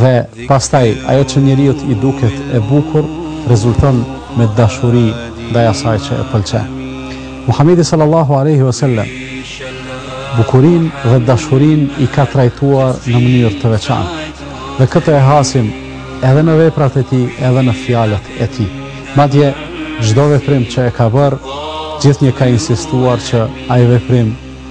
Dhe pastaj ajo që njeriut i duket e bukur rezulton me dashuri ndaj asaj që e pëlqen. Muhamedi sallallahu alaihi wasallam bukurinë dhe dashurinë i ka trajtuar në mënyrë të veçantë. Dhe këtë e hasim edhe në veprat e tij, edhe në fjalët e tij. Madje, çdo veprim që e ka bërë, gjithnjë ka insistuar që ai veprim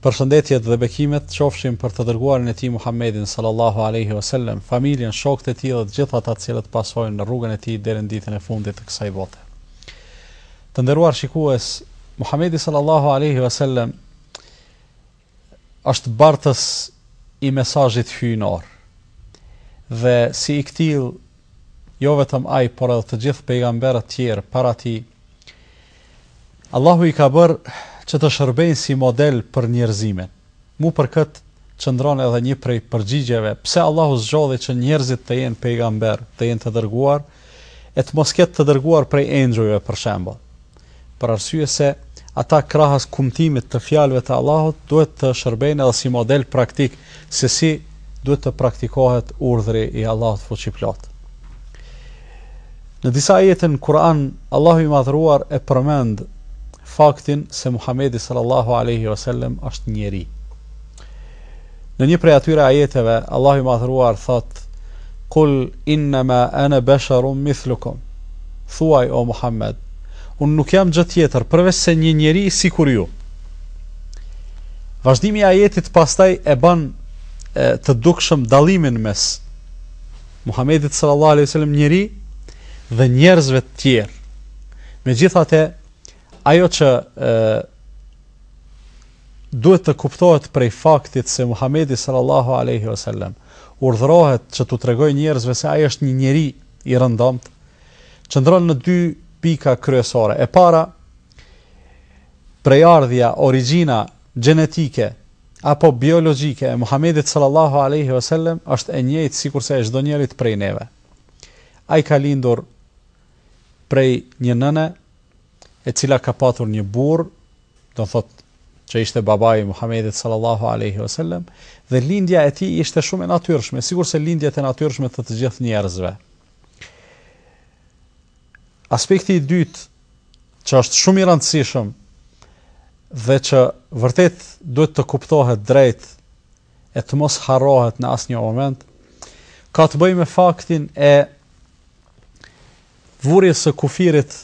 Përshëndetjet dhe bekimet qofshin për të Dërguarin e Tij Muhammedin, sallallahu alejhi ve sellem, familjen, shokët e tij dhe të gjithë ata të cilët pasojnë rrugën e tij deri në ditën e fundit të kësaj bote. Të nderuar shikues, Muhammedi sallallahu alejhi ve sellem është bartës i mesazhit hyjnor. Dhe si i këtillë jo vetëm ai, por edhe të gjithë pejgamberët tjerë para tij, Allahu i ka bërë që të shërbejnë si model për njerëzimin. Mu për këtë qëndron edhe një prej përgjigjeve, pse Allahu zgjodhi që njerëzit të jenë pejgamberë, të jenë të dërguar, e të mos ketë të dërguar prej engjëjve për shembull. për arsye se ata krahas kumtimit të fjalëve të Allahut duhet të shërbejnë edhe si model praktik se si duhet të praktikohet urdhri i Allahut fuqiplotë. Në disa ajete në Kur'an, Allahu i Madhëruar e përmend faktin se Muhamedi sallallahu alaihi wasallam është njeri. Në një prej atyre ajeteve, Allahu i Madhëruar thotë: "Kul innama ana basharun mithlukum." Thuaj o Muhammed, unë nuk jam gjë tjetër përveç se një njeri sikur ju. Vazhdimi i ajetit pastaj e bën të dukshëm dallimin mes Muhammedit sallallahu alaihi wasallam njeri dhe njerëzve të tjerë. Megjithatë, ajo që e, Duhet të kuptohet prej faktit se Muhamedi sallallahu alejhi ve sellem urdhërohet që t'u tregojë njerëzve se ai është një njeri i rëndomtë, qëndron në dy pika kryesore. E para, prejardhja, origjina gjenetike apo biologjike e Muhamedit sallallahu alejhi ve sellem është e njëjtë sikurse e çdo njërit prej neve. Ai ka lindur prej një nëne e cila ka patur një burrë, do thotë që ishte babai i Muhamedit sallallahu alaihi wasallam dhe lindja e tij ishte shumë e natyrshme, sikurse lindjet e natyrshme të të gjithë njerëzve. Aspekti i dytë që është shumë i rëndësishëm dhe që vërtet duhet të kuptohet drejtë e të mos harrohet në asnjë moment, ka të bëjë me faktin e vurjes së kufirit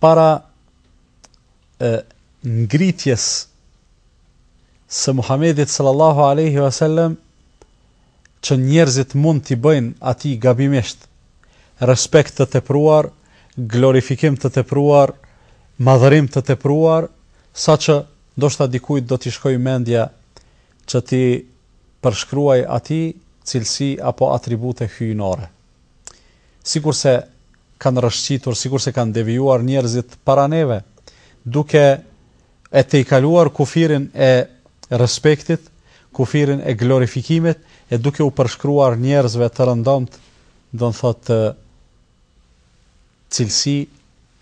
para e, ngritjes së Muhamedit sallallahu alaihi wasallam që njerëzit mund t'i bëjnë atij gabimisht respekt të tepruar, glorifikim të tepruar, madhërim të tepruar, saqë ndoshta dikujt do t'i shkojë mendja që t'i përshkruajë atij cilësi apo atribute hyjnore. sikurse kanë rrëshqitur, sikurse kanë devijuar njerëzit para neve, duke e tejkaluar kufirin e respektit, kufirin e glorifikimit, e duke u përshkruar njerëzve të rëndomtë, domethënë cilësi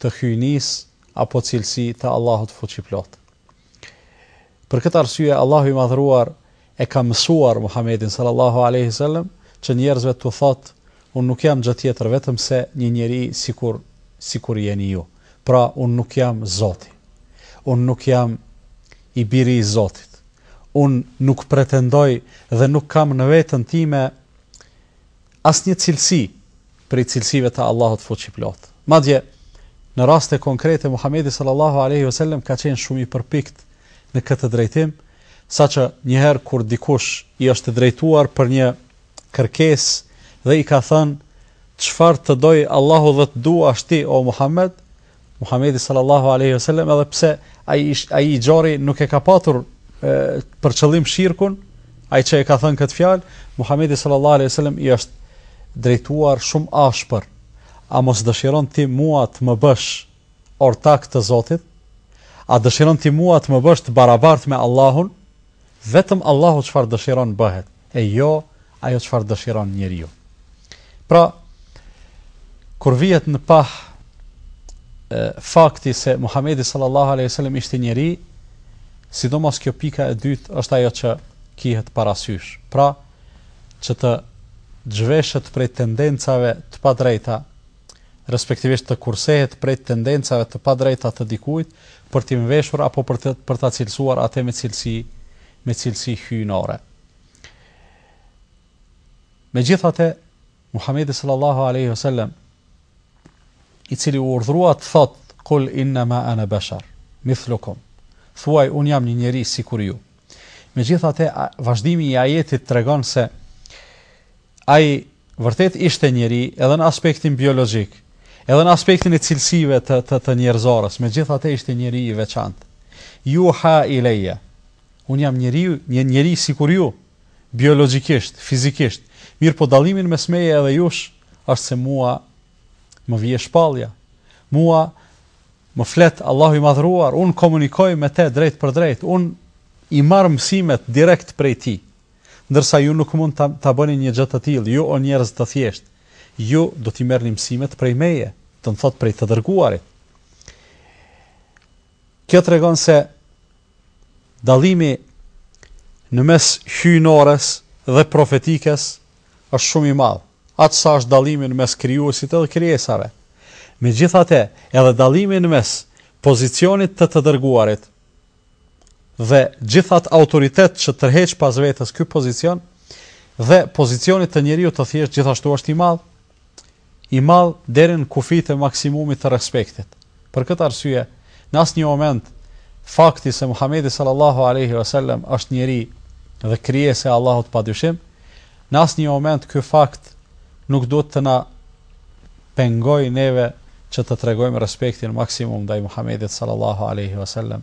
të hyjnisë apo cilësi të Allahut fuqiplotë. Për këtë arsye Allahu i Madhëruar e ka mësuar Muhamedin sallallahu alejhi ve sellem që njerëzve t'u thotë unë nuk jam gjë tjetër vetëm se një njeri sikur sikur jeni ju. Pra unë nuk jam Zoti. Unë nuk jam i biri i Zotit. Unë nuk pretendoj dhe nuk kam në veten time asnjë cilësi prej cilësive të Allahut Fuqiplotë. Madje, në raste konkrete, Muhamedi sallallahu alejhi ve sellem ka qenë shumë i përpiktë në këtë drejtim, saqë një herë kur dikush i është drejtuar për një kërkesë dhe i ka thënë çfarë të dojë Allahu dhe të duash ti o Muhamed, Muhamedi sallallahu alaihi wasallam edhe pse ai ai i gjori nuk e ka patur e, për qëllim shirkun, ai që e ka thënë këtë fjalë, Muhamedi sallallahu alaihi wasallam i është drejtuar shumë ashpër. A mos dëshiron ti mua të më bësh ortak të Zotit? A dëshiron ti mua të më bësh të barabartë me Allahun? Vetëm Allahu çfarë dëshiron bëhet, e jo ajo çfarë dëshiron njeriu. Pra, kur vihet në pah e, fakti se Muhamedi sallallahu alaihi wasallam ishte njeri, sidomos kjo pika e dytë është ajo që kihet parasysh. Pra, që të zhvishet prej tendencave të padrejta, respektivisht të kursehet prej tendencave të padrejta të dikujt për t'i mveshur apo për të për ta cilësuar atë me cilësi me cilësi hyjnore. Megjithatë, Muhamedi sallallahu alaihi wasallam i cili u urdhërua të thotë kul innama ana bashar mithlukum thuaj unë jam një njeri sikur ju Megjithatë, vazhdimi i ajetit tregon se ai vërtet ishte njeri edhe në aspektin biologjik, edhe në aspektin e cilësive të të, të njerëzores, megjithatë ishte njeri i veçantë. Juha ilejje. Unë jam njeri, një njeri sikur ju, biologjikisht, fizikisht. Mirëpo dallimi në mes meje edhe jush, është se mua më vjen shpallja. Mua Më flet Allahu i Madhëruar, unë komunikoj me te drejtpërdrejt, unë i marr mësimet direkt prej Tij, ndërsa ju nuk mund ta bëni një gjë të tillë, ju o njerëz të thjeshtë, ju do t'i merrni mësimet prej Meje, do të thotë prej të Dërguarit. Kjo tregon se Dallimi në mes hyjnores dhe profetikes është shumë i madh, aq sa është dallimi në mes krijuesit edhe krijesave. Megjithatë, edhe dallimi në mes pozicionit të të dërguarit dhe gjithë atë autoritet që tërheq pas vetes ky pozicion dhe pozicionit të njeriut të thjeshtë gjithashtu është i madh. i madh deri në kufijtë e maksimumit të respektit. Për këtë arsye, në asnjë moment fakti se Muhamedi sallallahu alejhi ve sellem është njeri dhe krijesë e Allahut padyshim, në asnjë moment ky fakt nuk duhet të na pengojë neve që të tregojmë respektin maksimum ndaj Muhamedit sallallahu alejhi ve sellem.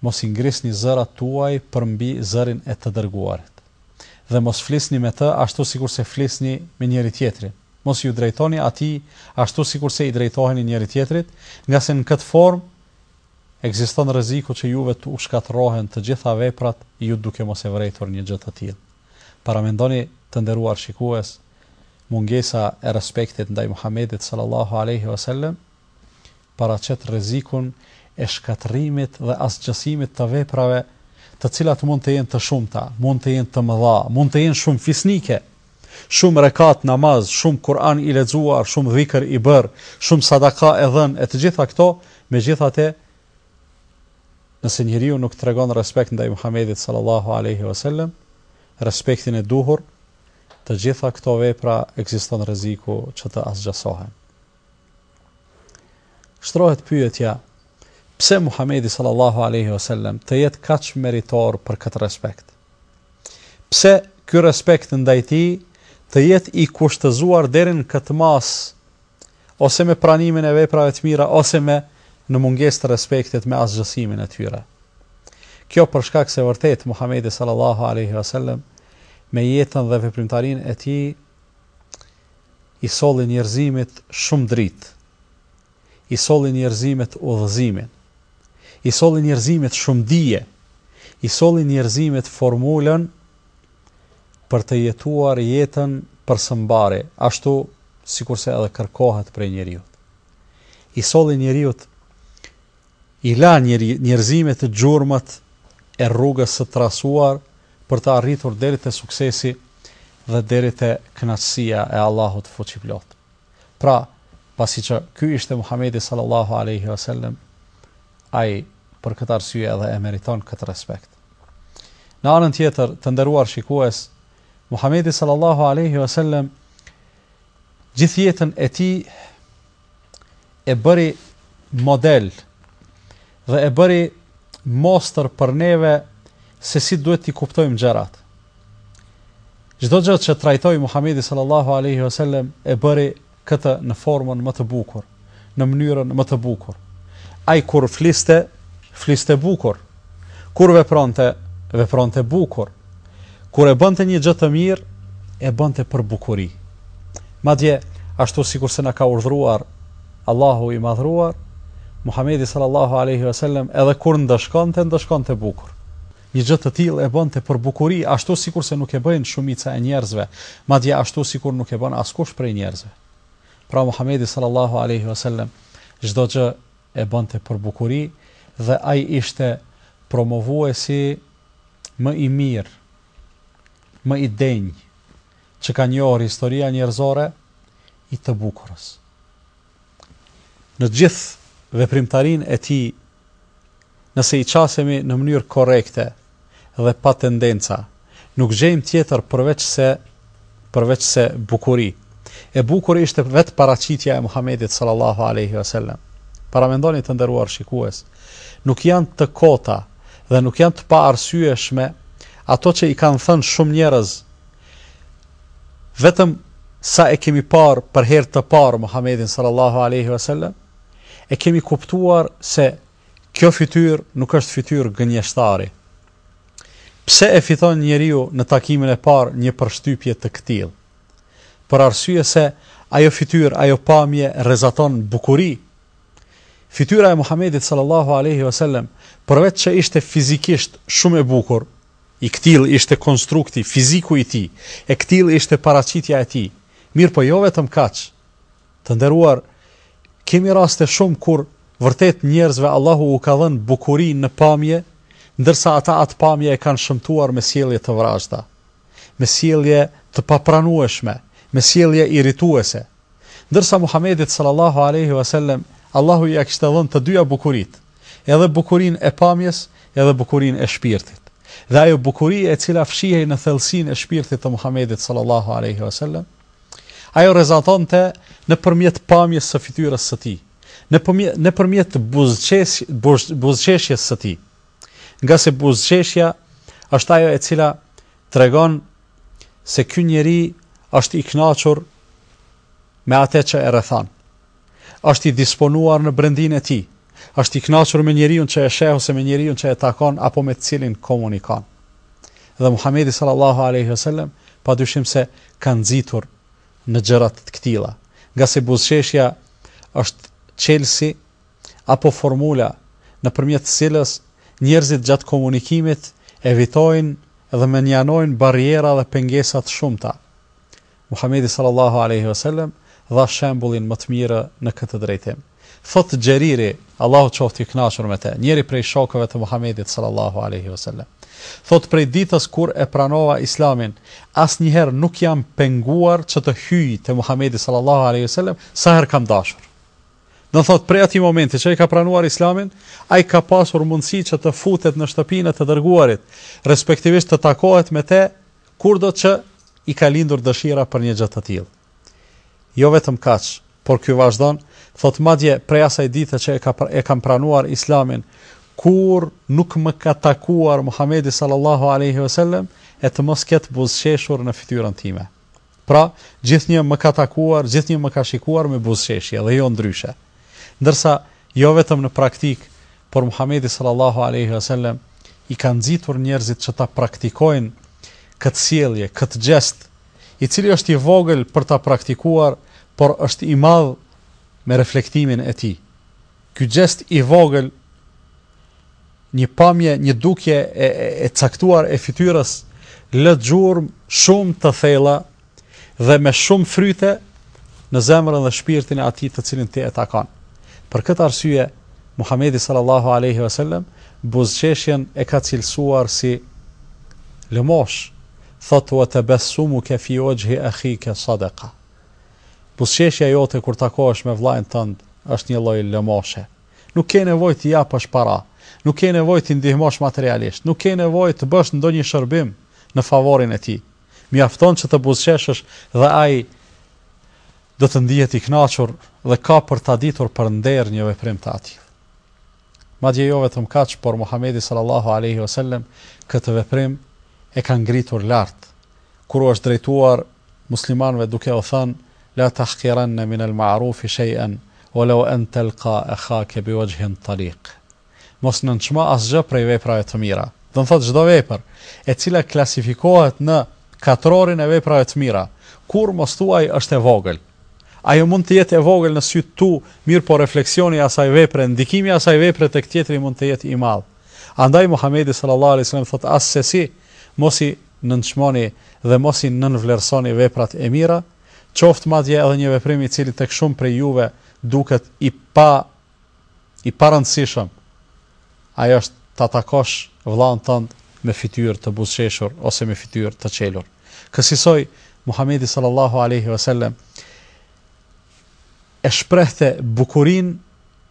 Mos i ngrisni zërat tuaj përmbi zërin e të dërguarit. Dhe mos flisni me të ashtu sikurse flisni me njëri-tjetrin. Mos iu drejtoni atij ashtu sikurse i drejtoheni njëri-tjetrit, ngase në këtë formë ekziston rreziku që juve t'u shkatërrohen të gjitha veprat ju duke mos e vërejtur një gjë të tillë. Paramendoni, të nderuar shikues, mungesa e respektit ndaj Muhamedit, sallallahu alejhi ve sellem, paraqet rrezikun e shkatërrimit dhe asgjësimit të veprave, të cilat mund të jenë të shumta, mund të jenë të mëdha, mund të jenë shumë fisnike, shumë rekat namaz, shumë Kur'an i lexuar, shumë dhikr i bërë, shumë sadaka e dhënë, e të gjitha këto, megjithatë, nëse njeriu nuk tregon respekt ndaj Muhamedit sallallahu alaihi wasallam, respektin e duhur, të gjitha këto vepra ekziston rreziku që të asgjësohen. Shtrohet pyetja, pse Muhamedi sallallahu alaihi wasallam të jetë kaq meritor për këtë respekt? Pse ky respekt ndaj tij të jetë i kushtëzuar deri në këtë masë, ose me pranimin e veprave të mira, ose me në mungesë të respektit me asgjësimin e tyre? Kjo për shkak se vërtet Muhamedi sallallahu alaihi wasallam me jetën dhe veprimtarinë e tij I solli njerëzimit shumë dritë, i solli njerëzimit udhëzimin, i solli njerëzimit shumë dije, i solli njerëzimit formulën për të jetuar jetën për së mbari, ashtu sikurse edhe kërkohet prej njeriut. I solli njeriut I la njerëzimit gjurmët e rrugës së trasuar për të arritur deri te suksesi dhe deri te kënaqësia e Allahut Fuqiplotë. Pra, pasi që ky ishte Muhamedi sallallahu alejhi ve sellem, ai për këtë arsye edhe e meriton këtë respekt. Në anën tjetër, të nderuar shikues, Muhamedi sallallahu alejhi ve sellem gjithë jetën e tij e bëri model dhe e bëri mostër për neve se si duhet t'i kuptojmë gjërat. Çdo gjë që trajtoi Muhamedi sallallahu alaihi wasallam e bëri këtë në formën më të bukur, në mënyrën më të bukur. Ai kur fliste, fliste bukur. Kur vepronte, vepronte bukur. Kur e bënte një gjë të mirë, e bënte për bukuri. Madje, ashtu sikurse na ka urdhëruar Allahu i madhëruar, Muhamedi sallallahu alaihi wasallam edhe kur ndëshkonte, ndëshkonte bukur. Një gjë të tillë e bënte për bukuri, ashtu sikurse nuk e bëjnë shumica e njerëzve, madje ashtu sikur nuk e bën askush prej njerëzve. Pra Muhamedi sallallahu alaihi wasallam çdo gjë e bënte për bukuri dhe ai ishte promovuesi më i mirë, më i denjë që ka njohur historia njerëzore i të bukurës. Në gjithë veprimtarinë e tij, nëse i qasemi në mënyrë korrekte, dhe pa tendenca, nuk gjejmë tjetër përveçse përveçse bukuri. E bukuri ishte vetë paraqitja e Muhamedit sallallahu alejhi ve sellem. Paramendoni të nderuar shikues, nuk janë të kota dhe nuk janë të paarsyeshme ato që i kanë thënë shumë njerëz vetëm sa e kemi parë për herë të parë Muhamedin sallallahu alejhi ve sellem, e kemi kuptuar se Kjo fytyrë nuk është fytyrë gënjeshtari. Pse e fiton njeriu në takimin e parë një përshtypje të këtillë? Për arsye se ajo fytyrë, ajo pamje rrezaton bukuri. Fytyra e Muhamedit sallallahu alaihi wasallam, përveç që ishte fizikisht shumë e bukur, i këtillë ishte konstrukti, fiziku i tij, e këtillë ishte paraqitja e tij. Mirëpo jo vetëm kaq, Të nderuar, kemi raste shumë kur vërtet njerëzve Allahu u ka dhënë bukuri në pamje, ndërsa ata atë pamje e kanë shëmtuar me sjellje të vrazhta, me sjellje të papranueshme, me sjellje irrituese. Ndërsa Muhamedit sallallahu alejhi ve sellem Allahu ia kishte dhënë të dyja bukuritë, edhe bukurinë e pamjes, edhe bukurinë e shpirtit. Dhe ajo bukuri e cila fshihej në thellësinë e shpirtit të Muhamedit sallallahu alejhi ve sellem, Ajo rrezatonte nëpërmjet pamjes së fytyrës së tij, nëpërmjet buzëqeshjes së tij, ngase buzëqeshja është ajo e cila tregon se ky njeri është i kënaqur me atë që e rrethon. Është i disponuar në brendinë e tij. Është i kënaqur me njeriun që e sheh ose me njeriun që e takon apo me të cilin komunikon. Dhe Muhamedi sallallahu alejhi ve sellem padyshim se ka nxitur në gjëra të këtilla, ngase buzëqeshja është çelësi apo formula nëpërmjet të cilës njerëzit gjatë komunikimit evitojnë dhe mënjanojnë barriera dhe pengesa të shumta. Muhamedi sallallahu alejhi ve selem dha shembullin më të mirë në këtë drejtim. Thotë Xheriri, Allahu qoftë i kënaqur me të, njëri prej shokëve të Muhamedit sallallahu alejhi ve selem, thotë prej ditës kur e pranova Islamin, asnjëherë nuk jam penguar që të hyj te Muhamedi sallallahu alejhi ve selem sa herë kam dashur. Do thotë prej atij momenti që ai ka pranuar Islamin, ai ka pasur mundësi që të futet në shtëpinë e të dërguarit, respektivisht të takohet me të Kurdo që i ka lindur dëshira për një gjë të tillë. Jo vetëm kaq, por ky vazhdon, thotë madje prej asaj dite që e ka e kam pranuar Islamin, kurrë nuk më ka takuar Muhamedi sallallahu alaihi wasallam e të mos ketë buzëqeshur në fytyrën time. Pra, gjithnjë më ka takuar, gjithnjë më ka shikuar me buzëqeshje dhe jo ndryshe. Ndërsa jo vetëm në praktikë, Por Muhamedi sallallahu alejhi ve sellem i ka nxitur njerëzit që ta praktikojnë këtë sjellje, këtë gjest, i cili është i vogël për ta praktikuar, por është i madh me reflektimin e tij. Ky gjest i vogël, një pamje, një dukje e, e, e caktuar e fytyrës, lë gjurmë shumë të thella dhe me shumë fryte në zemrën dhe shpirtin e atij të cilin ti e takon. Për këtë arsye, Muhamedi sallallahu alaihi wasallam buzëqeshjen e ka cilësuar si lëmoshë, thotë wa tabassumuka fi wajhi akhika sadaqa. Buzëqeshja jote kur takohesh me vëllain tënd është një lloj lëmoshe. Nuk ke nevojë të japësh para, nuk ke nevojë të ndihmosh materialisht, nuk ke nevojë të bësh ndonjë shërbim në favorin e tij. Mjafton që të buzëqeshësh dhe ai do të ndihet i kënaqur dhe ka për ta ditur për nder një veprim të atillë. Madje jo vetëm kaq, por Muhamedi sallallahu alaihi wasallam këtë veprim e ka ngritur lart kur u është drejtuar muslimanëve duke u thënë la tahqiranna min al-ma'ruf shay'an walau an talqa akhaka biwajhin taliq. Mos nënçmo asgjë prej veprave të mira. Do të thotë çdo vepër, e cila klasifikohet në katrorin e veprave të mira, kurrë mos thuaj është e vogël. Ajo mund të jetë e vogël në sytë tu, mirëpo refleksioni i asaj vepre, ndikimi i asaj vepre tek tjetri mund të jetë i madh. Andaj Muhamedi sallallahu alaihi wasallam thotë assesi mos i nënçmoni dhe mos i nënvlerësoni veprat e mira, qoftë madje edhe një veprim i cili tek shumë prej juve duket i pa i parëndësishëm ai është ta takosh vëllanë tënd me fytyrë të buzëqeshur ose me fytyrë të çelur. Kësisoj Muhamedi sallallahu alejhi ve sellem e shprehte bukurinë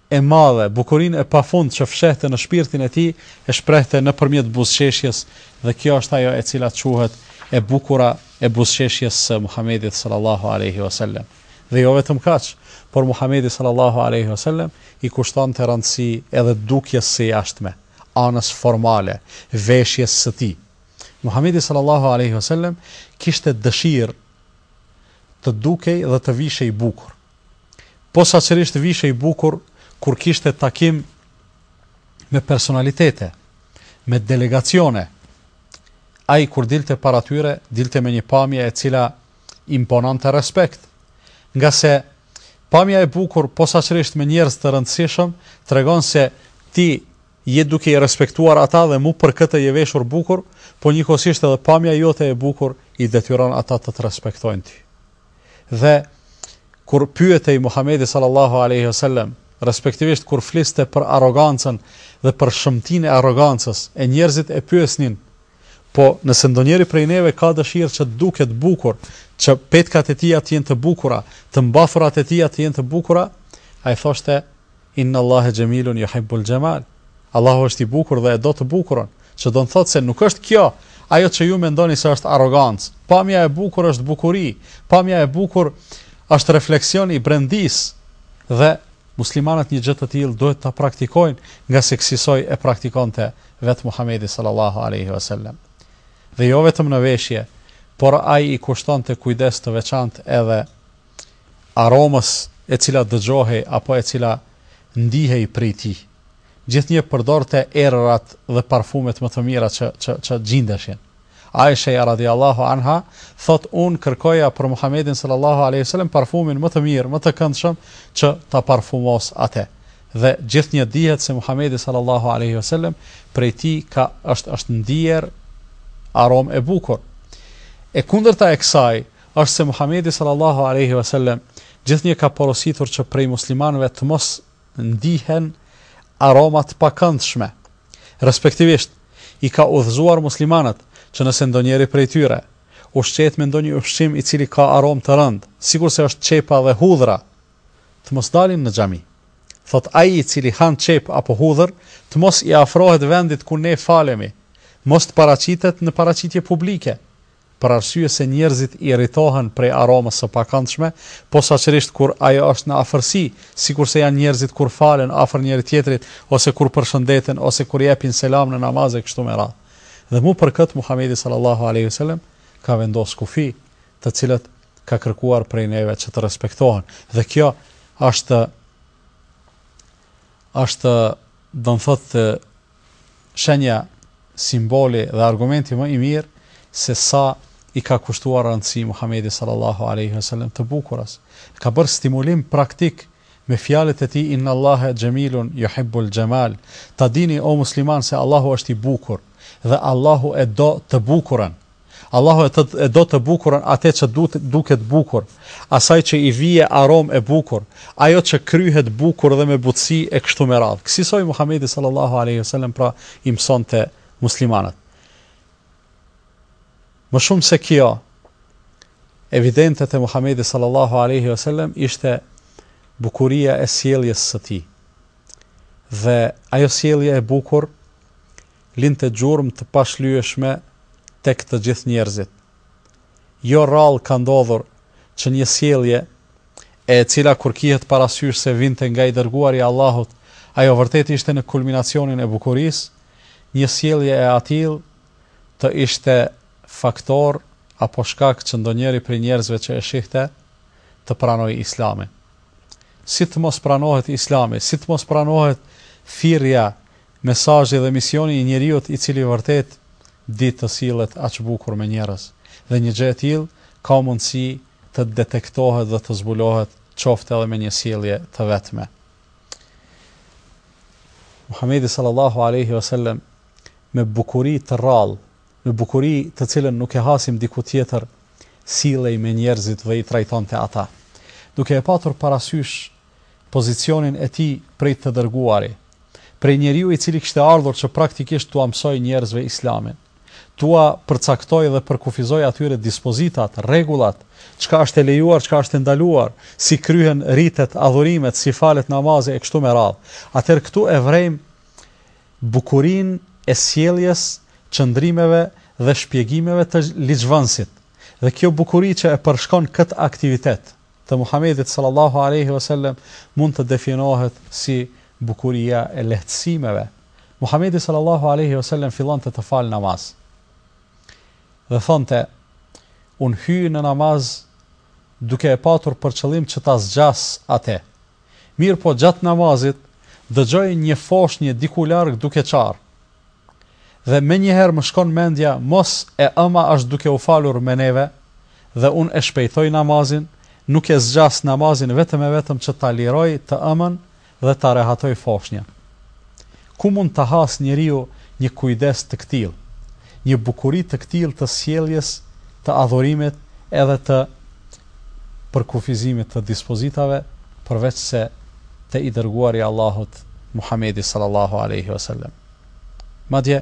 e madhe, bukurinë e pafund që fshehte në shpirtin e tij, e shprehte nëpërmjet buzëqeshjes dhe kjo është ajo e cila quhet e bukura e buzëqeshjes së Muhamedit sallallahu alejhi ve sellem. Dhe jo vetëm kaq, por Muhamedi sallallahu alejhi ve selem i kushtonte rëndësi edhe dukjes së jashtme, anës formale, veshjes së tij. Muhamedi sallallahu alejhi ve selem kishte dëshirë të dukej dhe të vishej bukur. Posaçërisht vishej bukur kur kishte takim me personalitete, me delegacione. Ai kur dilte para tyre, dilte me një pamje e cila Impononte respekt. Ngase, pamja e bukur, posaçërisht me njerëz të rëndësishëm, tregon se ti je duke i respektuar ata dhe mu për këtë je veshur bukur, po njëkohësisht edhe pamja jote e bukur i detyron ata të të respektojnë ty. Dhe, kur pyetej Muhamedi sallallahu alejhi ve sellem, respektivisht kur fliste për arrogancën dhe për shëmtinë e arrogancës, e njerëzit e pyesnin, Po, nëse ndonjëri prej neve ka dëshirë që të duket bukur, që petkat e tija të jenë të bukura, të mbathurat e tija të jenë të bukura, ai thoshte, Inna Allahe Jemilun Yuhibbul Jemal, Allahu është i bukur dhe e do të bukurën, që do të thotë se nuk është kjo ajo që ju mendoni se është arrogancë. Pamja e bukur është bukuri, pamja e bukur është refleksion i brendisë dhe muslimanët një gjë të tillë duhet ta praktikojnë, ngase kësisoj e praktikonte vetë Muhamedi sallallahu alaihi wasallam. Dhe jo vetëm në veshje, por ai i kushtonte kujdes të veçantë edhe aromës e cila dëgjohej apo e cila ndihej prej tij. Gjithnjë përdorte erërat dhe parfumet më të mira që që që gjindeshin. Aisheja radhijallâhu anha thotë, Unë kërkoja për Muhammedin sallallâhu alejhi ve sellem parfumin më të mirë, më të këndshëm që ta parfumos atë. Dhe gjithnjë dihet se Muhammedi sallallâhu alejhi ve sellem prej tij ka është është ndier aromë e bukur. E kundërta e kësaj është se Muhammedi sallallâhu alejhi ve sellem gjithnjë ka porositur që prej muslimanëve të mos ndihen aroma të pakëndshme, respektivisht i ka udhëzuar muslimanët që nëse ndonjëri prej tyre ushqehet me ndonjë ushqim i cili ka aromë të rëndë, sikurse është qepa dhe hudhra, të mos dalin në xhami. Thotë ai i cili han qepë apo hudhër, të mos i afrohet vendit ku ne falemi, mos të paraqitet në paraqitje publike, për arsye se njerëzit irritohen prej aromës së pakëndshme, posaçërisht kur ajo është në afërsi, sikurse janë njerëzit kur falen afër njëri-tjetrit ose kur përshëndeten ose kur jepin selam në namaz e kështu me radhë. Dhe mu për këtë Muhamedi sallallahu alejhi ve selem ka vendosë kufi, të cilat ka kërkuar prej neve që të respektohen. Dhe kjo është është do të thotë shenja, simboli dhe argumenti më i mirë se sa i ka kushtuar rëndësi Muhamedi sallallahu alejhi ve sellem të bukuras. Ka bërë stimulim praktik me fjalët e tij Innallaha jamilun yuhibbul jamal, ta dini o muslimanë se Allahu është i bukur dhe Allahu e do të bukurën. Allahu e të e do të bukurën ate që du duket bukur, asaj që i vije aromë e bukur, ajo që kryhet bukur dhe me butësi e kështu me radhë. Kësisoj Muhamedi sallallahu alaihi wasallam pra i mësonte muslimanët. Më shumë se kjo, evidente te Muhamedi sallallahu alaihi wasallam ishte bukuria e sjelljes së tij. Dhe ajo sjellje e bukur linte gjurmë të pashlyeshme tek të gjithë njerëzit. Jo rrallë ka ndodhur që një sjellje, e cila kur kihet parasysh se vinte nga i Dërguari i Allahut, ajo vërtet ishte në kulminacionin e bukurisë, një sjellje e atillë të ishte faktor apo shkak që ndonjëri prej njerëzve që e shihte të pranojë Islamin. Si të mos pranohet Islami, si të mos pranohet thirrja Mesazhi dhe misioni i njeriut i cili vërtet di të sillet aq bukur me njerëz. Dhe një gjë e tillë ka mundësi të detektohet dhe të zbulohet qoftë edhe me një sjellje të vetme. Muhamedi sallallahu alejhi ve sellem me bukuri të rrallë, me bukuri të cilën nuk e hasim diku tjetër, sillej me njerëzit dhe i trajtonte ata. Duke e patur parasysh pozicionin e tij prej të dërguari, prej njeriu i cili kishte ardhur që praktikisht t'ua mësojë njerëzve Islamin, t'ua përcaktojë dhe përkufizojë atyre dispozitat, rregullat, çka është e lejuar, çka është e ndaluar, si kryhen ritet, adhurimet, si falet namazi e kështu me radhë. Atëherë këtu e vërejmë bukurinë e sjelljes, qëndrimeve dhe shpjegimeve të ligjvënësit. Dhe kjo bukuri që e përshkon këtë aktivitet, të Muhamedit sallallahu alejhi ve sellem mund të definohet si bukuria e lehtësimeve. Muhamedi sallallahu alejhi ve sellem fillonte të falë namaz. Dhe thonte, unë hy në namaz duke e patur për qëllim që ta zgjas atë. Mirëpo gjatë namazit dëgjoj një foshnje diku larg duke qarë. Dhe menjëherë më shkon mendja mos e ëma është duke u falur me neve dhe unë e shpejtoj namazin, nuk e zgjas namazin vetëm e vetëm që ta liroj të ëmën dhe ta rehatoj foshnjën. Ku mund të hasë njeriu një kujdes të këtillë, një bukuri të këtillë të sjelljes, të adhurimit edhe të përkufizimit të dispozitave përveçse te i dërguari i Allahut Muhamedi sallallahu alejhi ve selem. Madje,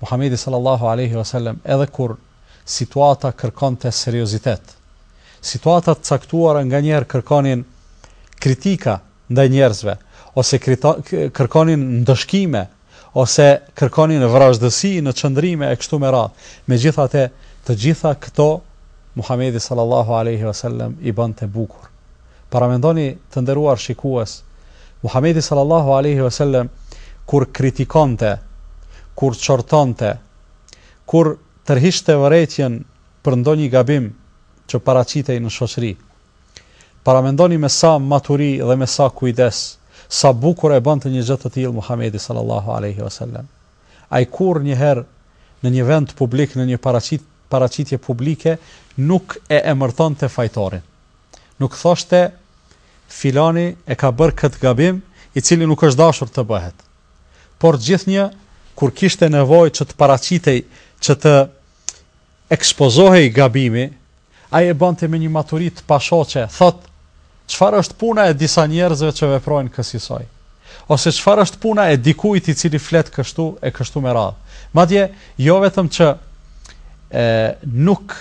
Muhamedi sallallahu alejhi ve selem edhe kur situata kërkonte seriozitet. Situata të caktuara nganjëherë kërkonin kritika ndaj njerëzve ose kërkonin ndëshkime ose kërkonin vrazhdësi në qëndrime e kështu me radhë. Megjithatë, të gjitha këto Muhamedi sallallahu alaihi wasallam i bënte bukur. Paramendoni të nderuar shikues, Muhamedi sallallahu alaihi wasallam kur kritikonte, kur qortonte, kur tërhiqte vërejtjen për ndonjë gabim që paraqitej në shoqëri, Paramendoni me sa maturi dhe me sa kujdes, sa bukur e bënte një gjë të tillë Muhamedi sallallahu alejhi ve sellem. Ai kurrënjëherë në një vend publik, në një paraqit, paraqitje publike, nuk e emërtonte fajtorin. Nuk thoshte filani e ka bërë këtë gabim, i cili nuk është dashur të bëhet. Por gjithnjë kur kishte nevojë që të paraqitej, që të ekspozohej gabimi, ai e bënte me një maturi të pashoqe, thotë, Çfarë është puna e disa njerëzve që veprojnë kësisoj? Ose çfarë është puna e dikujt i cili flet kështu e kështu me radhë? Madje, jo vetëm që e, nuk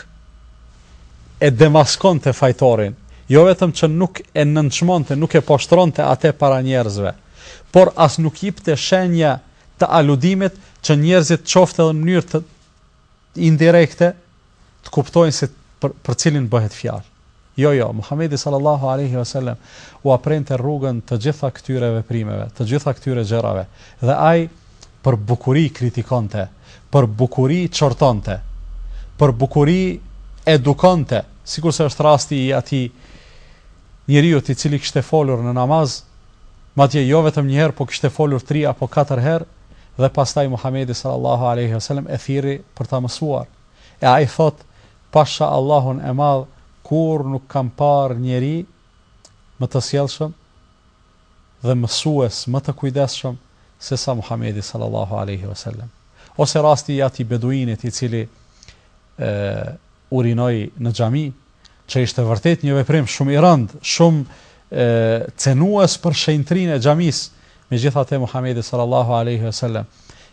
e demaskonte fajtorin, jo vetëm që nuk e nënçmonte, nuk e poshtëronte atë para njerëzve, por as nuk jipte shenja të aludimit që njerëzit qoftë edhe në mënyrë të indirekte të kuptojnë se për, për cilin bëhet fjalë. Jo, jo, Muhamedi sallallahu alaihi wasallam ua prente rrugën të gjitha këtyre veprimeve, të gjitha këtyre gjërave dhe ai për bukuri kritikonte, për bukuri çortonte, për bukuri edukonte, sikurse është rasti i atij njeriut i cili kishte folur në namaz, madje jo vetëm një herë po kishte folur tri apo katër herë, dhe pastaj Muhamedi sallallahu alejhi ve selem e thirri për ta mësuar, e ai thotë, Pasha Allahun e Madh kurrë nuk kam parë njeri më të sjellshëm dhe mësues më të kujdesshëm sesa Muhamedi sallallahu alejhi ve selem. Ose rasti i atij beduinit i cili urinoi në xhami, që ishte vërtet një veprim shumë i rëndë, shumë cenues për shenjtërinë e xhamisë, megjithatë Muhamedi sallallahu alaihi wasallam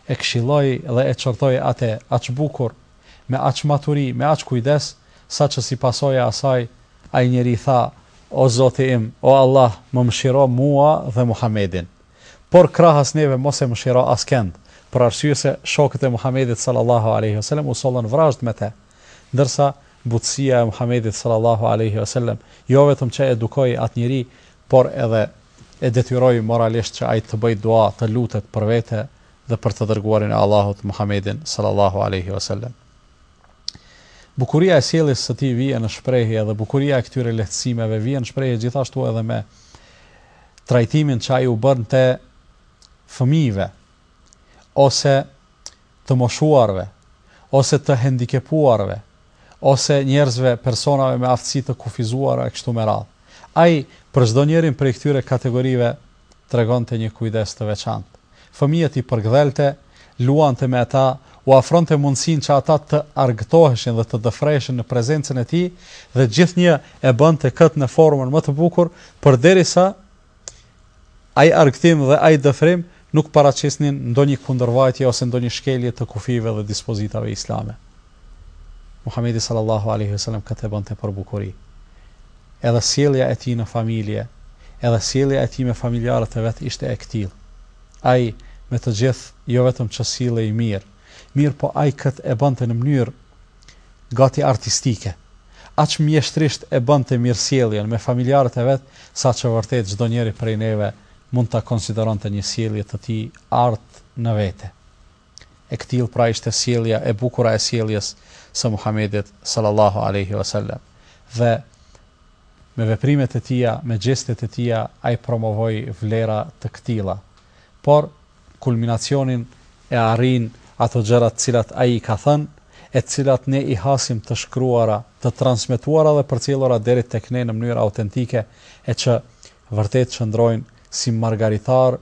e këshilloi dhe e çortoi atë aq bukur, me aq maturi, me aq kujdes, saqë si pasojë e asaj, ai njeri tha, o Zoti im, o Allah, më mëshiro mua dhe Muhammedin. Por krahas neve mos e mëshiro askend, për arsye se shokët e Muhamedit sallallahu alejhi ve selem u sollën vrazhdë me te, ndërsa butësia e Muhamedit sallallahu alejhi ve selem jo vetëm që e edukoi atë njeri, por edhe e detyroi moralisht që ai të bëjë dua, të lutet për vete dhe për të Dërguarin e Allahut, Muhamedin sallallahu alejhi ve selem. Bukuria e sjelljes së tij vjen në shprehje dhe bukuria e këtyre lehtësimeve vjen në shprehje gjithashtu edhe me trajtimin që ai u bënte fëmijëve ose të moshuarve, ose të hendikepuarve, ose njerëzve, personave me aftësi të kufizuara e kështu me radhë. Ai për çdo njërin prej këtyre kategorive tregonte një kujdes të veçantë. Fëmijët i përkëdhelte luante me ata, u afronte mundësinë që ata të argëtoheshin dhe të dëfreheshin në prezencën e tij dhe gjithnjë e bënte këtë në formën më të bukur, përderisa ai argëtim dhe ai dëfrim nuk paraqesnin ndonjë kundërvajtje ose ndonjë shkelje të kufijve dhe dispozitave islame. Muhamedi sallallahu alejhi ve selem këtë e bënte për bukuri. Edhe sjellja e tij në familje, edhe sjellja e tij me familjarët e vet ishte e këtillë. Ai me të gjithë jo vetëm që sillej mirë, mirëpo ai këtë e bënte në mënyrë gati artistike. Aq mjeshtërisht e bënte mirësjelljen me familjarët e vet, saqë vërtet çdo njëri prej neve mund ta konsideronte një sjellje të tij art në vete. E këtillë pra ishte sjellja e bukura e sjelljes së Muhamedit sallallahu alejhi ve sellem. Dhe me veprimet e tija, me gjestet e tija, ai promovoi vlera të këtilla. Por kulminacionin e arrijnë ato gjëra të cilat ai i ka thënë, e të cilat ne i hasim të shkruara, të transmetuara dhe të përcjellura deri tek ne në mënyrë autentike, e që vërtet qëndrojnë si margaritarë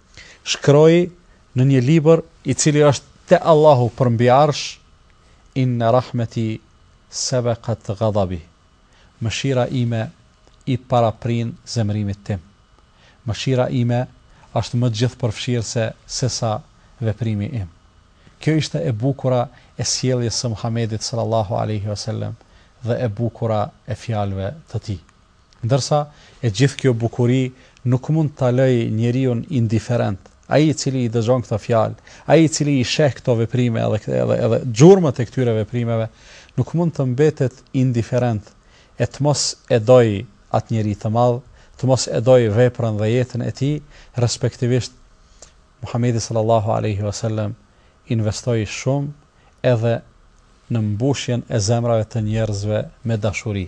Shkroi në një libër i cili është te Allahu përmbi arsh, Inna rahmeti sabaqat ghadabi, Mëshira ime i paraprin zemërimit tim. Mëshira ime është më e gjithëpërfshirëse sesa veprimi im. Kjo ishte e bukura e sjelljes së Muhamedit sallallahu alejhi ve sellem dhe e bukura e fjalëve të tij. Ndërsa, e gjithë kjo bukuri nuk mund ta lëjë njeriun indiferent. Ai i cili i dëgjon këto fjalë, ai i cili i sheh këto veprime edhe edhe edhe gjurmët e këtyre veprimeve, nuk mund të mbetet indiferent e të mos e dojë atë njeri të madh, të mos e dojë veprën dhe jetën e tij, respektivisht Muhamedi sallallahu alejhi ve selem investoi shumë edhe në mbushjen e zemrave të njerëzve me dashuri.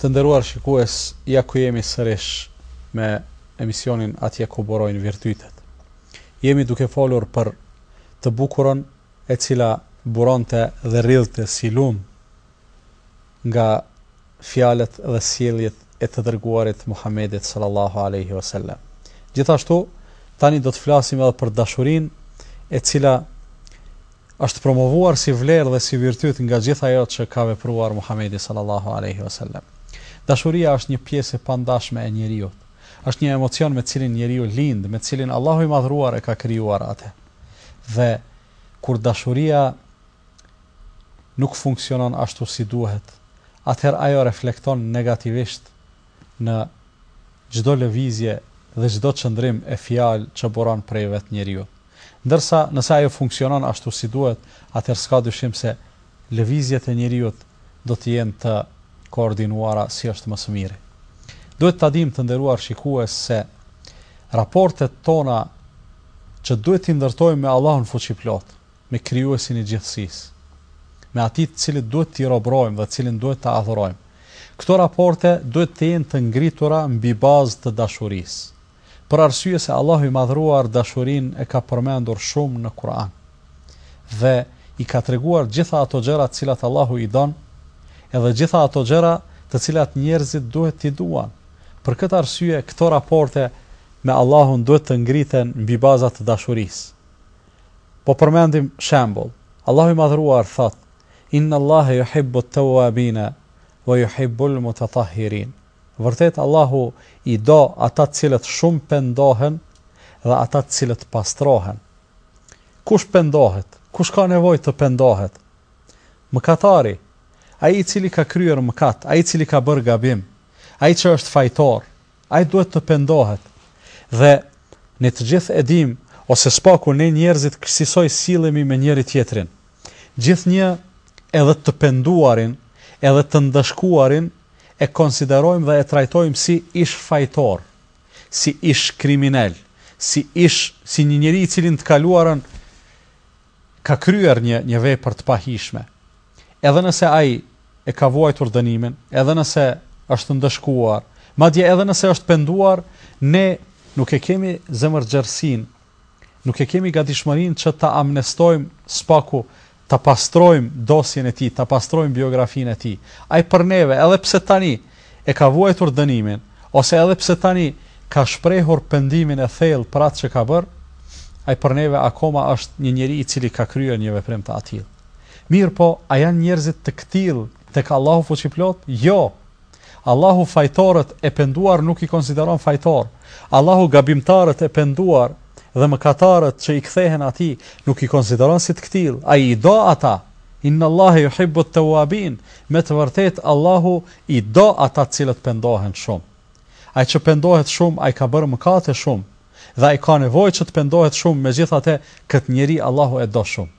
Të nderuar shikues, ja ku jemi sërish me emisionin Atje ku burojnë virtytet. Jemi duke folur për të bukurën e cila buronte dhe rridhte si lum nga fjalët dhe sjelljet e të Dërguarit Muhammedit sallallahu alejhi ve sellem. Gjithashtu, tani do të flasim edhe për dashurinë, e cila është promovuar si vlerë dhe si virtyt nga gjithë ajo që ka vepruar Muhammedi sallallahu alejhi ve sellem. Dashuria është një pjesë e pandashme e njeriu. Është një emocion me të cilin njeriu lind, me të cilin Allahu i Madhëruar e ka krijuar atë. Dhe kur dashuria nuk funksionon ashtu si duhet, atëherë ajo reflekton negativisht në çdo lëvizje dhe çdo qëndrim e fjalë që buron prej vetë njeriut. Ndërsa, nëse ajo funksionon ashtu si duhet, atëherë s'ka dyshim se lëvizjet e njeriut do të jenë të koordinuara si është më së miri. Duhet ta dimë të nderuar shikues se raportet tona që duhet t'i ndërtojmë me Allahun Fuqiplotë, me Krijuesin e gjithësisë, me Atij të cilit duhet t'i robërohemi dhe të cilin duhet ta adhurojmë. Këto raporte duhet të jenë të ngritura mbi bazë të dashurisë, për arsye se Allahu i Madhëruar dashurinë e ka përmendur shumë në Kur'an dhe i ka treguar gjitha ato gjëra të cilat Allahu i don edhe gjitha ato gjëra të cilat njerëzit duhet t'i duan. Për këtë arsye këto raporte me Allahun duhet të ngriten mbi baza të dashurisë. Po përmendim shembull, Allahu i Madhëruar thotë, Inna Allahe yuhibbu at-tawwabina wa yuhibbu al-mutatahhirin. Vërtet Allahu i do ata të cilët shumë pendohen dhe ata të cilët pastrohen. Kush pendohet? Kush ka nevojë të pendohet? Mëkatari, ai i cili ka kryer mëkat, ai i cili ka bërë gabim, ai që është fajtor, Ai duhet të pendohet dhe ne të gjithë e dimë ose së paku ne njerëzit kësisoj sillemi me njëri tjetrin. Gjithnjë edhe të penduarin edhe të ndëshkuarin e konsiderojmë dhe e trajtojmë si ish fajtor, si ish kriminel, si ish si një njeri i cili në të kaluarën ka kryer një një vepër të pahijshme. Edhe nëse ai e ka vuajtur dënimin, edhe nëse është ndëshkuar, madje edhe nëse është penduar, ne nuk e kemi zemërgjerësinë, nuk e kemi gatishmërinë që ta amnistojmë së paku, ta pastrojmë dosjen e tij, ta pastrojmë biografinë e tij. Ai për neve, edhe pse tani e ka vuajtur dënimin ose edhe pse tani ka shprehur pendimin e thellë për atë që ka bërë, ai për neve akoma është një njeri i cili ka kryer një veprim të atillë. Mirëpo, a janë njerëzit të këtillë tek Allahu Fuqiplotë? Jo! Allahu fajtorët e penduar nuk i konsideron fajtorë. Allahu gabimtarët e penduar dhe mëkatarët që i kthehen Atij nuk i konsideron si të këtillë, Ai i do ata, Innallahe yuhibbu at-tawwabin, Me të vërtetë, Allahu i do ata të cilët pendohen shumë. Ai që pendohet shumë, ai ka bërë mëkate shumë, dhe ai ka nevojë që të pendohet shumë, megjithatë këtë njeri Allahu e do shumë.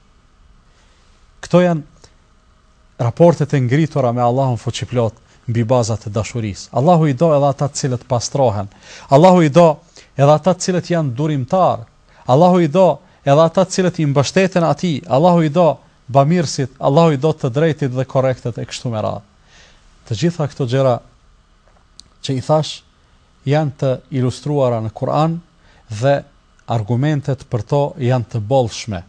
Këto janë Raportet e ngritura me Allahun Fuqiplotë mbi baza të dashurisë. Allahu i do edhe ata të cilët pastrohen. Allahu i do edhe ata të cilët janë durimtarë. Allahu i do edhe ata të cilët i mbështeten Atij. Allahu i do bamirësit. Allahu i do të drejtit dhe korrektët e kështu me radhë. Të gjitha këto gjëra që i thash janë të ilustruara në Kur'an dhe argumentet për to janë të bollshme.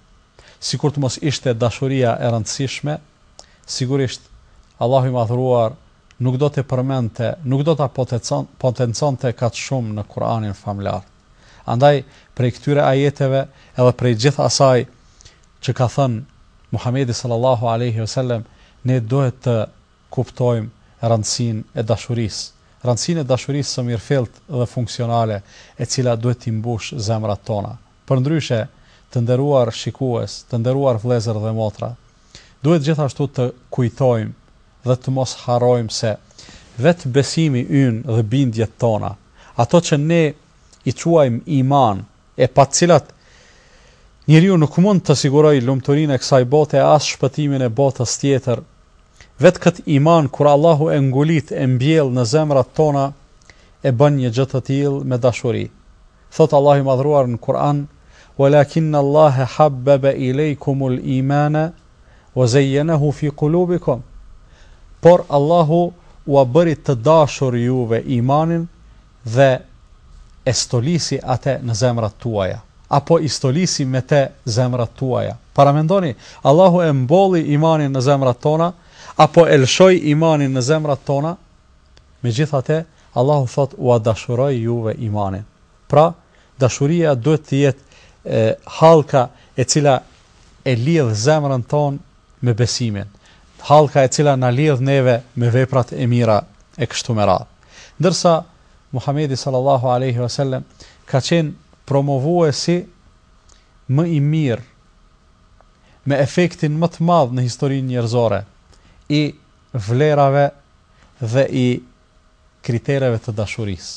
Sikur të mos ishte dashuria e rëndësishme, sigurisht Allahu i Madhëruar nuk do ta përmendte, nuk do ta potenconte kaq shumë në Kur'anin famëlartë. Andaj, prej këtyre ajeteve edhe prej gjithë asaj që ka thënë Muhamedi sallallahu alejhi ve selem, ne duhet të kuptojmë rëndësinë e dashurisë, rëndësinë e dashurisë së mirëfilltë dhe funksionale, e cila duhet t'i mbushë zemrat tona. Përndryshe, të nderuar shikues, të nderuar vëllezër dhe motra, duhet gjithashtu të kujtojmë dhe të mos harrojmë se vetë besimi ynë dhe bindjet tona, ato që ne i quajmë iman, e pa të cilat njeriu nuk mund të sigurojë lumturinë e kësaj bote as shpëtimin e botës tjetër, vetë këtë iman kur Allahu e ngulit e mbjell në zemrat tona e bën një gjë të tillë me dashuri. Thotë Allahu i Madhëruar në Kur'an, Walakinna Allahe habbebe ilejkumul imane wa zejjenehu fi kulubikum. Por Allahu ua bëri të dashur juve imanin dhe e stolisi ate në zemrat tuaja, apo i stolisi me te zemrat tuaja. Paramendoni, Allahu e mbolli imanin në zemrat tona, apo e lëshoi imanin në zemrat tona? Megjithatë, Allahu thotë, Ua dashuroi juve imanin. Pra, dashuria duhet të jetë e, hallka e cila e lidh zemrën tonë me besimin, hallka e cila na lidh neve me veprat e mira e kështu me radhë. Ndërsa Muhamedi sallallahu alaihi wasallam ka qenë promovuesi më i mirë me efektin më të madh në historinë njerëzore i vlerave dhe i kritereve të dashurisë.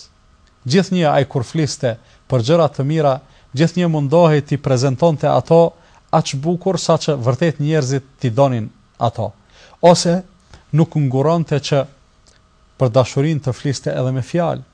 Gjithnjë ai kur fliste për gjëra të mira, gjithnjë mundohej t'i prezantonte ato aq bukur saqë vërtet njerëzit t'i donin ato. Ose nuk ngurronte që për dashurinë të fliste edhe me fjalë.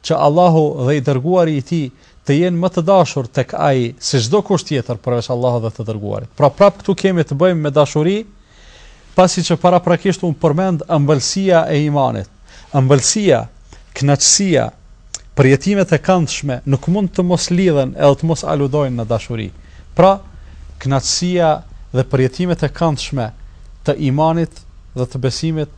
Që Allahu dhe i Dërguari i Tij të jenë më të dashur tek ai se çdokush tjetër përveç Allahut dhe të Dërguarit. Pra prapë këtu kemi të bëjmë me dashuri, pasi që paraprakisht u përmend ëmbëlsia e imanit. Ëmbëlsia, kënaqësia, përjetimet e këndshme nuk mund të mos lidhen edhe të mos aludojnë në dashuri. Pra, kënaqësia dhe përjetimet e këndshme të imanit dhe të besimit,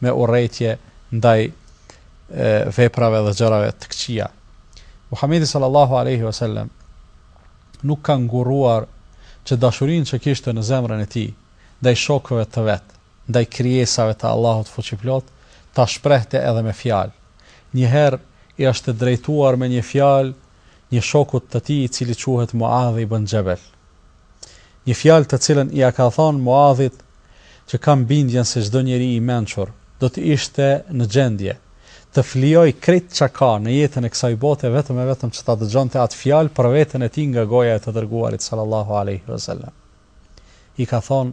me urrejtje ndaj veprave dhe gjërave të këqija. Muhamedi sallallahu alaihi wasallam nuk ka ngurruar që dashurinë që kishte në zemrën e tij ndaj shokëve të vet, ndaj krijesave të Allahut fuqiplotë, ta shprehte edhe me fjalë. Njëherë i është drejtuar me një fjalë një shokut të tij i cili quhet Muadh ibn Xhebel. Një fjalë të cilën ia ka thonë Muadhit që kam bindjen se çdo njeri i mençur do të ishte në gjendje të flijojë krejt çka ka në jetën e kësaj bote vetëm e vetëm që ta dëgjonte atë fjalë për veten e tij nga goja e të dërguarit sallallahu alejhi vesellem. I ka thonë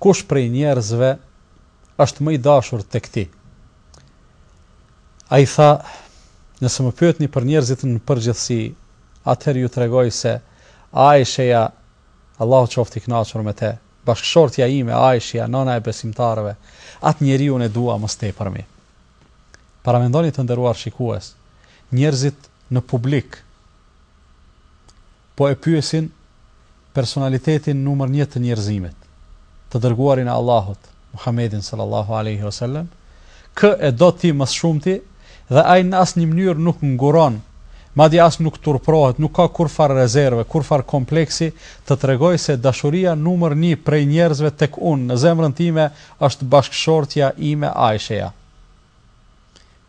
Kush prej njerëzve është më i dashur tek ti? Ai tha, Nëse më pyetni për njerëzit në përgjithësi, atëherë ju tregoj se Aisheja, Allahu qoftë i kënaqur me të, bashkëshortja ime Aishja, nëna e besimtarëve, atë njeri unë e dua më së tepërmi. Paramendoni të nderuar shikues, njerëzit në publik, po e pyesin personalitetin numër një të njerëzimit, të dërguarin e Allahut, Muhammedin sallallahu alaihi wasallam, kë e do ti më së shumti dhe ai në asnjë mënyrë nuk nguron, madje as nuk turprohet, nuk ka kurfar rezerve, kurfar kompleksi të tregojë se dashuria numër një prej njerëzve tek unë në zemrën time është bashkëshortja ime Aisheja.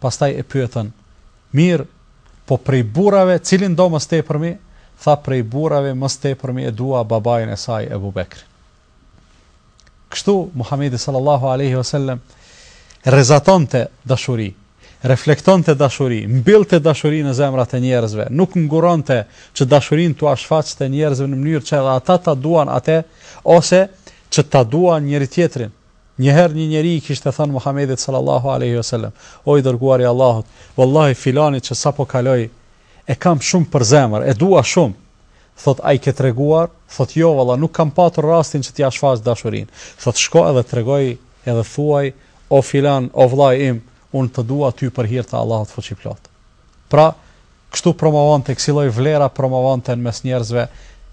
Pastaj e pyetën, Mirë, po prej burrave cilin do më së tepërmi? Tha, Prej burrave më së tepërmi e dua babain e saj, Ebu Bekrin. Kështu Muhamedi sallallahu alaihi wasallam rrezatonte dashuri, reflektonte dashuri, mbillte dashuri në zemrat e njerëzve, nuk nguronte që dashurinë t'ua shfaqte njerëzve në mënyrë që edhe ata ta duan atë ose që ta duan njëri-tjetrin. Një herë një njeri i kishte thënë Muhamedit sallallahu alaihi wasallam, o i dërguari i Allahut, vallahi filanin që sapo kaloi e kam shumë për zemër, e dua shumë. Thot a i ke treguar? Thot jo valla, nuk kam patur rastin që t'ia shfaq dashurinë. Thot shko edhe tregoji edhe thuaj o filan, o vllai im, unë të dua ty për hir të Allahut fuqiplot. Pra, kështu promovonte, kësilloj vlera promovonte mes njerëzve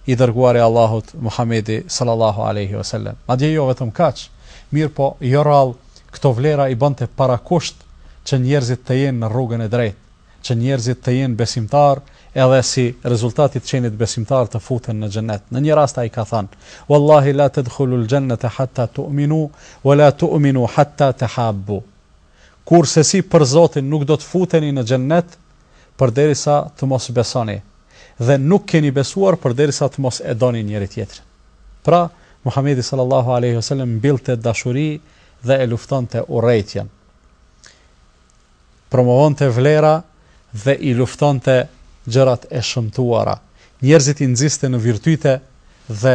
i Dërguari i Allahut, Muhamedi sallallahu alejhi ve selem. Madje jo vetëm kaq, mirëpo jo rrallë këto vlera i bënte parakusht që njerëzit të jenë në rrugën e drejtë, që njerëzit të jenë besimtarë edhe si rezultat i të qenit besimtarë të futen në Xhennet. Në një rast ai ka thënë: "Wallahi la tedkhulul xhennete hatta tu'minu, wala tu'minu hatta tehabbu." Kurrsesi për Zotin nuk do të futeni në Xhennet përderisa të mos besoni, dhe nuk keni besuar përderisa të mos e doni njëri-tjetrin. Pra, Muhamedi sallallahu alejhi ve selem mbillte dashuri dhe e luftonte urrejtjen, promovonte vlera dhe i luftonte gjërat e shëmtuara, njerëzit i nxiste në virtyte dhe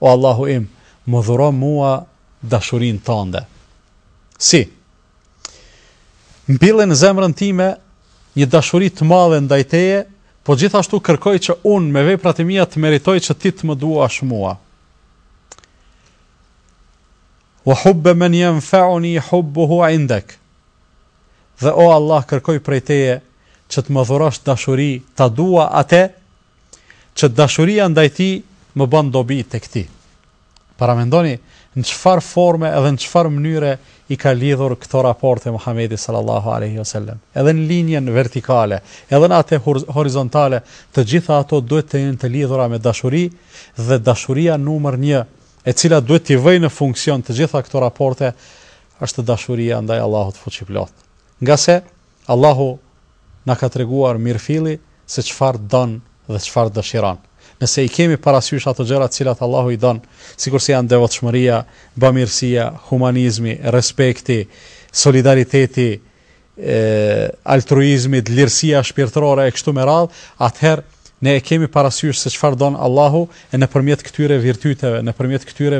O Allahu im, më dhuro mua dashurinë tënde. Si? Mbille në zemrën time një dashuri të madhe ndaj teje, po gjithashtu kërkoj që unë me veprat e mia të meritoj që ti të më duash mua. Wa hubba man yanfa'uni hubbuhu 'indak. Dhe o Allah kërkoj prej teje që të më dhurosh dashuri, ta dua atë Që dashuria ndaj tij më bën dobi tek ti. Paramendoni në çfarë forme dhe në çfarë mënyre i ka lidhur këto raporte Muhamedi sallallahu alaihi wasallam. Edhe në linjën vertikale, edhe në atë horizontale, të gjitha ato duhet të jenë të lidhura me dashuri dhe dashuria numër 1, e cila duhet t'i vëjë në funksion të gjitha këto raporte, është dashuria ndaj Allahut fuqiplot. Ngase Allahu na ka treguar mirëfilli se çfarë don dhe çfarë dëshiron. Nëse i kemi parasysh ato gjëra të cilat Allahu i don, sikurse janë devotshmëria, bamirësia, humanizmi, respekti, solidariteti, altruizmi, dlirësia shpirtërore e kështu me radhë, atëherë, Ne e kemi parasysh se çfarë don Allahu e nëpërmjet këtyre virtyteve, nëpërmjet këtyre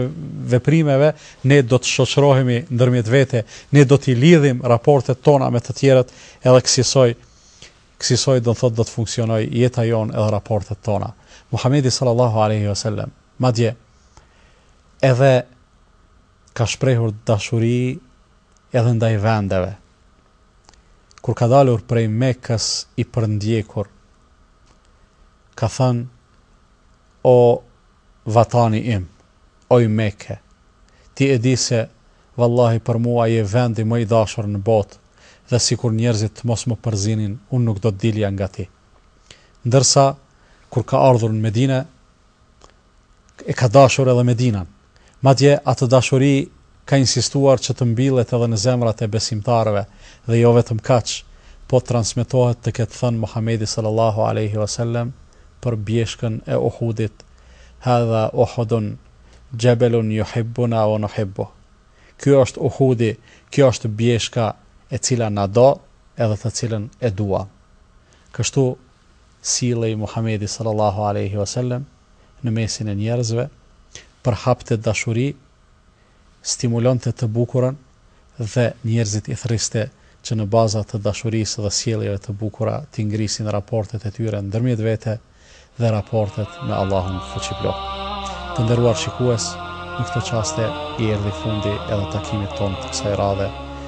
veprimeve ne do të shoqërohemi ndërmjet vete, ne do t'i lidhim raportet tona me të tjerët edhe kësaj kësisoj do të thotë do të funksionojë jeta jonë edhe raportet tona. Muhamedi sallallahu alaihi wasallam, madje edhe ka shprehur dashuri edhe ndaj vendeve. kur ka dalur prej Mekës i përndjekur, ka thënë, O vatani im, oj Meke, ti e di se, vallahi për mua je vendi më i dashur në botë dhe sikur njerëzit të mos më përzinin, unë nuk do të dilja nga ti. Ndërsa, kur ka ardhur në Medine, e ka dashur edhe Medinën. Madje atë dashuri ka insistuar që të mbillet edhe në zemrat e besimtarëve dhe jo vetëm kaq, po transmetohet të ketë thënë Muhamedi sallallahu alejhi ve sellem për bjeshkën e Uhudit, Hadha Uhudun, jabelun yuhibbuna wa nuhibbuh. Ky është Uhudi, kjo është bjeshka e cila na do edhe të cilën e duam. Kështu Sillej Muhamedi sallallahu alejhi ve sellem në mesin e njerëzve, përhapte dashuri, stimulonte të bukurën dhe njerëzit i thërriste që në baza të dashurisë dhe sjelljeve të bukura t'i ngrisin raportet e tyre ndërmjet vete dhe raportet me Allahun Fuqiplotë. Të nderuar shikues, në këto çaste i erdhi fundi edhe takimit tonë të kësaj radhe.